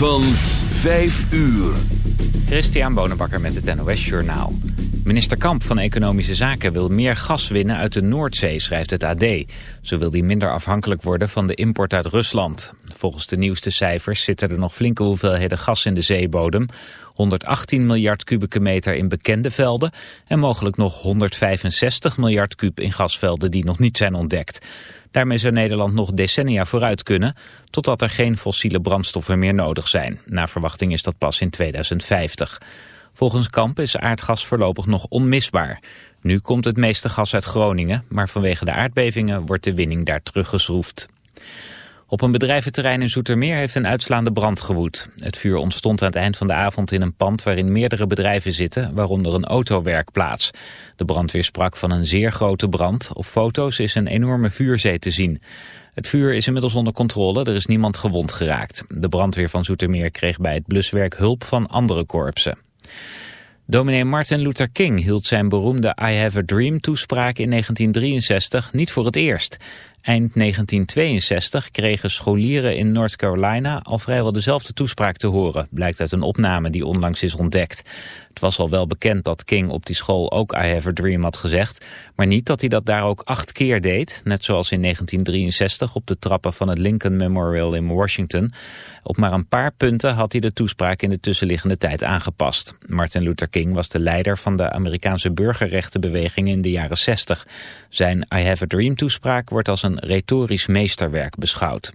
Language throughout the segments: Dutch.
van 5 uur. Christian Bonenbakker met het NOS Journaal. Minister Kamp van Economische Zaken wil meer gas winnen uit de Noordzee, schrijft het AD. Zo wil hij minder afhankelijk worden van de import uit Rusland. Volgens de nieuwste cijfers zitten er nog flinke hoeveelheden gas in de zeebodem. 118 miljard kubieke meter in bekende velden... en mogelijk nog 165 miljard kub in gasvelden die nog niet zijn ontdekt. Daarmee zou Nederland nog decennia vooruit kunnen... totdat er geen fossiele brandstoffen meer nodig zijn. Na verwachting is dat pas in 2050. Volgens Kamp is aardgas voorlopig nog onmisbaar. Nu komt het meeste gas uit Groningen... maar vanwege de aardbevingen wordt de winning daar teruggeschroefd. Op een bedrijventerrein in Zoetermeer heeft een uitslaande brand gewoed. Het vuur ontstond aan het eind van de avond in een pand waarin meerdere bedrijven zitten, waaronder een autowerkplaats. De brandweer sprak van een zeer grote brand. Op foto's is een enorme vuurzee te zien. Het vuur is inmiddels onder controle, er is niemand gewond geraakt. De brandweer van Zoetermeer kreeg bij het bluswerk hulp van andere korpsen. Dominee Martin Luther King hield zijn beroemde I Have a Dream toespraak in 1963 niet voor het eerst. Eind 1962 kregen scholieren in North Carolina al vrijwel dezelfde toespraak te horen, blijkt uit een opname die onlangs is ontdekt. Het was al wel bekend dat King op die school ook I Have a Dream had gezegd, maar niet dat hij dat daar ook acht keer deed, net zoals in 1963 op de trappen van het Lincoln Memorial in Washington. Op maar een paar punten had hij de toespraak in de tussenliggende tijd aangepast. Martin Luther King was de leider van de Amerikaanse burgerrechtenbeweging in de jaren 60. Zijn I Have a Dream toespraak wordt als een retorisch meesterwerk beschouwd.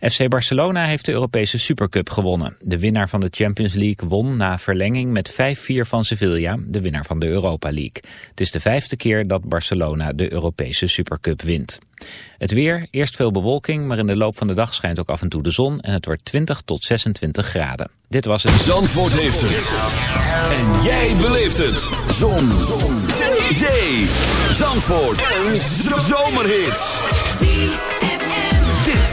FC Barcelona heeft de Europese Supercup gewonnen. De winnaar van de Champions League won na verlenging met 5-4 van Sevilla, de winnaar van de Europa League. Het is de vijfde keer dat Barcelona de Europese Supercup wint. Het weer, eerst veel bewolking, maar in de loop van de dag schijnt ook af en toe de zon en het wordt 20 tot 26 graden. Dit was het. Zandvoort heeft het. En jij beleeft het. Zon. zon. Zee. Zandvoort. Een zomerhit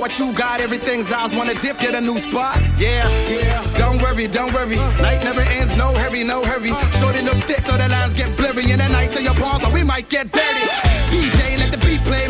what you got, everything's ours. Wanna dip, get a new spot? Yeah, yeah. Don't worry, don't worry. Night never ends, no hurry, no hurry. Shorten up thick so the lines get blurry. And the nights in your palms, so we might get dirty. DJ, let the beat play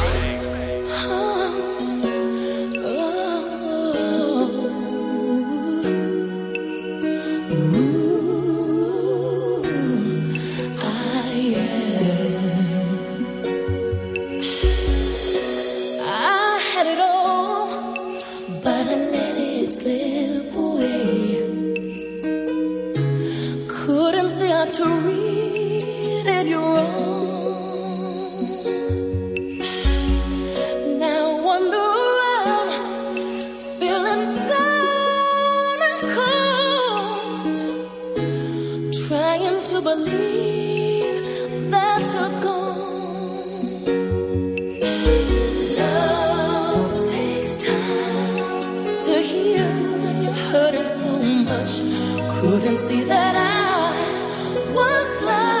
Trying to believe that you're gone. Love takes time to heal when you're hurting so much. Couldn't see that I was blind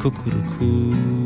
cuckoo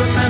remember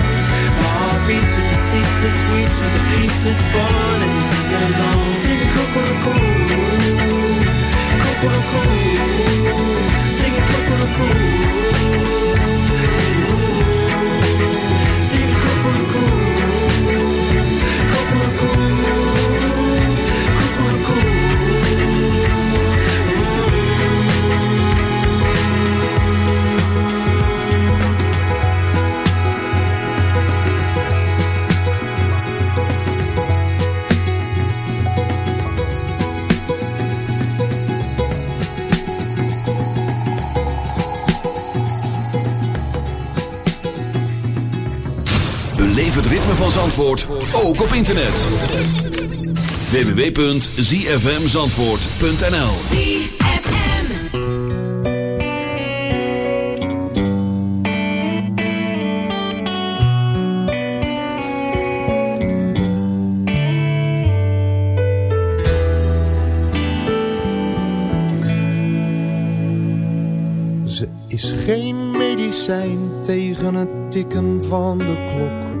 streets with the ceaseless weeds, with the peaceless born, and we sing it along. Singing Kokoroko, Kokoroko, singing Coco Beleef het ritme van Zandvoort, ook op internet. www.zfmzandvoort.nl ZFM. Ze is geen medicijn tegen het tikken van de klok.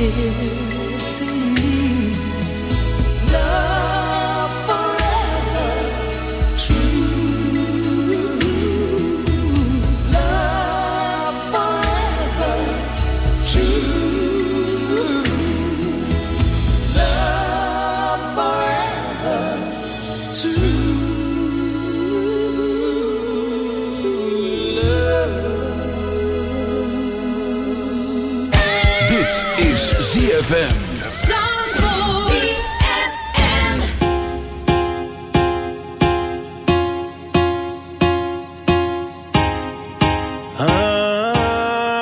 心 ZFM. Ah.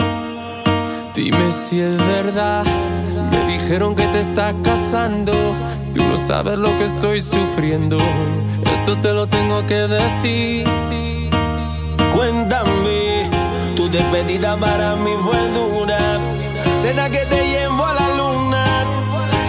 si es verdad. Me dijeron que te estás casando. Tú no sabes lo que estoy sufriendo. Esto te lo tengo que decir. Cuéntame, tu despedida para mí fue dura. Cena que te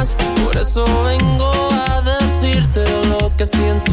Por eso vengo a decirte lo que siento.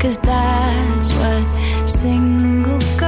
Cause that's what single girls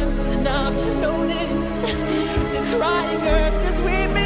earth, not to notice. This crying earth, this weeping.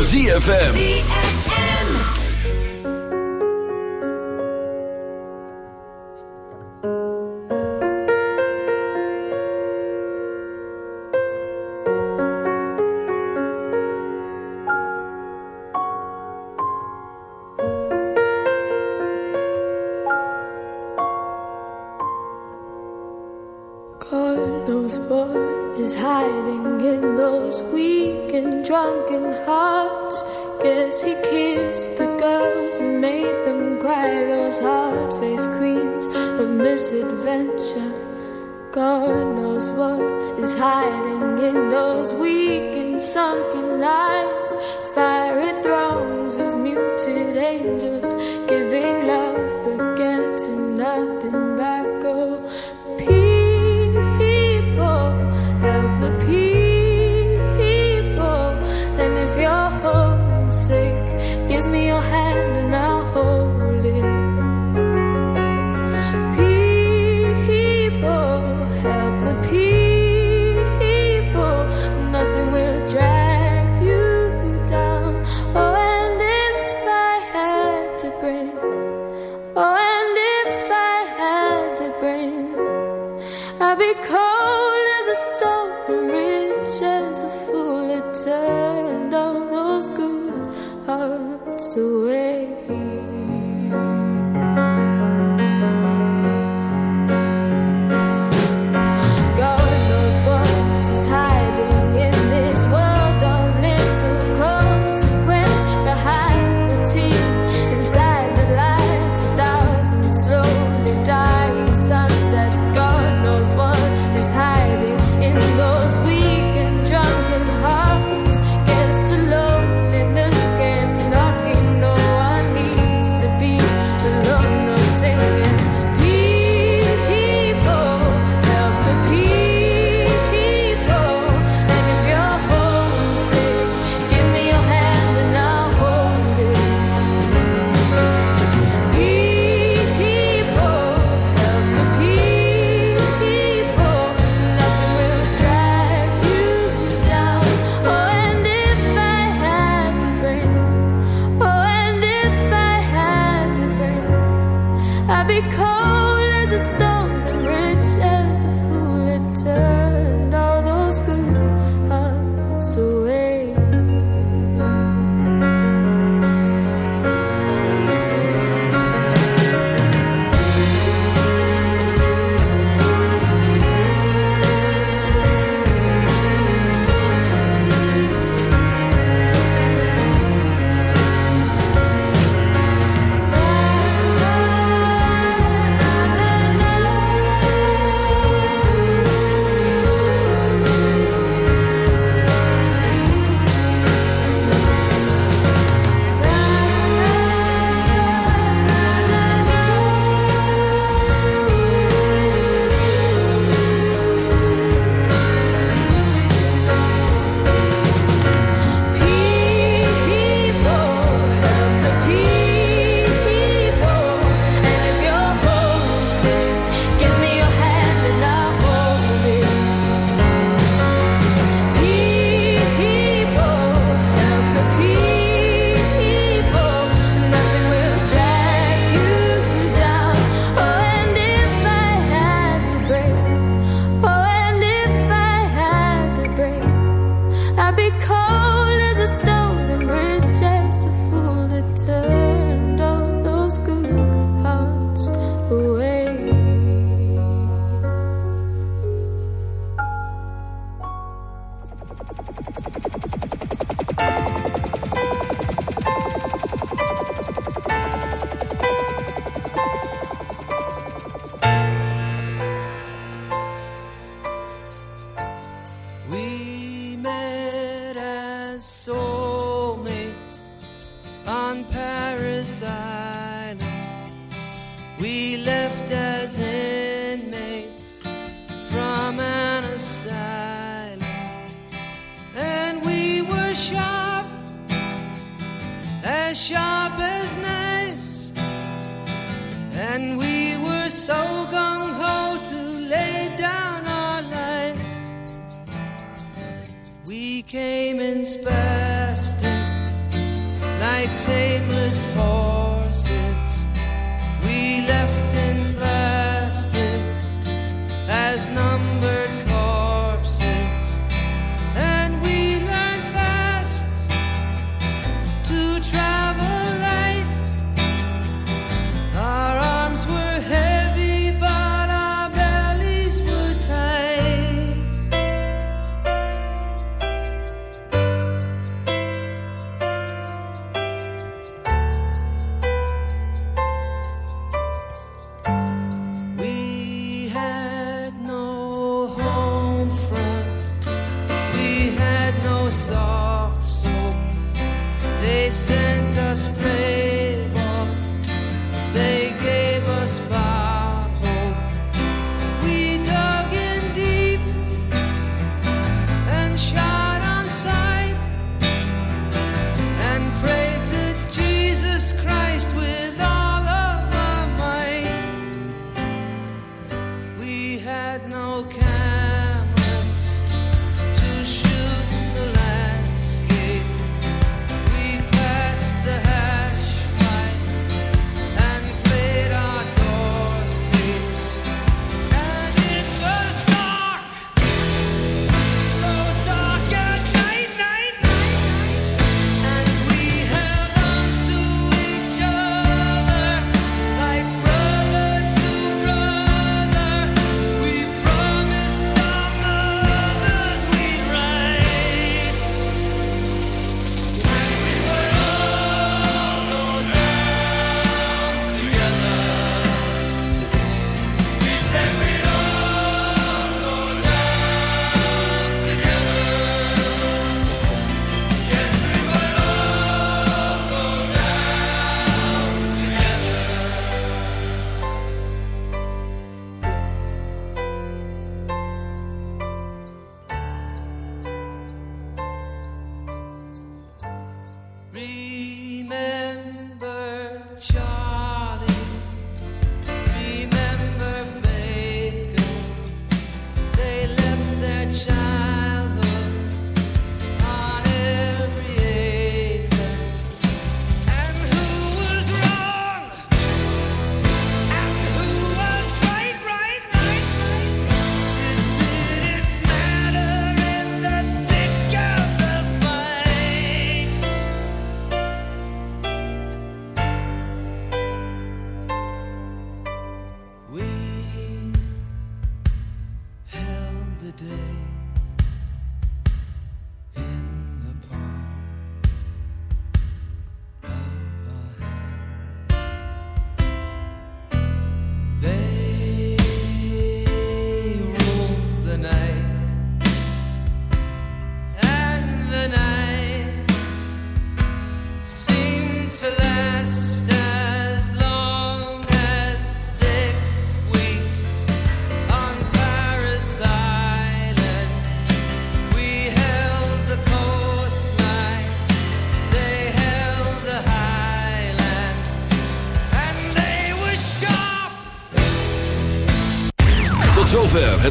ZFM. I become